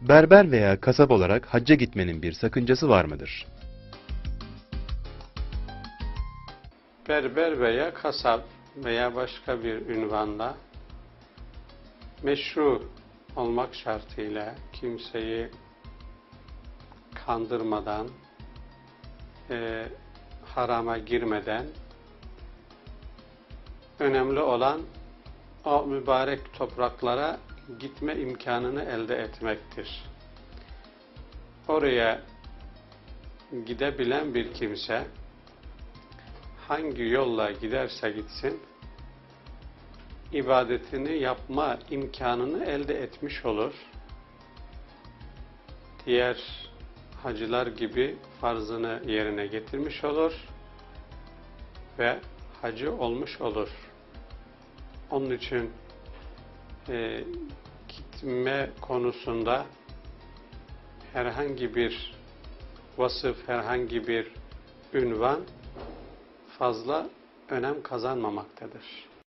Berber veya kasap olarak hacca gitmenin bir sakıncası var mıdır? berber veya kasap veya başka bir ünvanla meşru olmak şartıyla kimseyi kandırmadan, e, harama girmeden önemli olan o mübarek topraklara gitme imkanını elde etmektir. Oraya gidebilen bir kimse hangi yolla giderse gitsin ibadetini yapma imkanını elde etmiş olur. Diğer hacılar gibi farzını yerine getirmiş olur ve hacı olmuş olur. Onun için e, gitme konusunda herhangi bir vasıf, herhangi bir ünvan fazla önem kazanmamaktadır.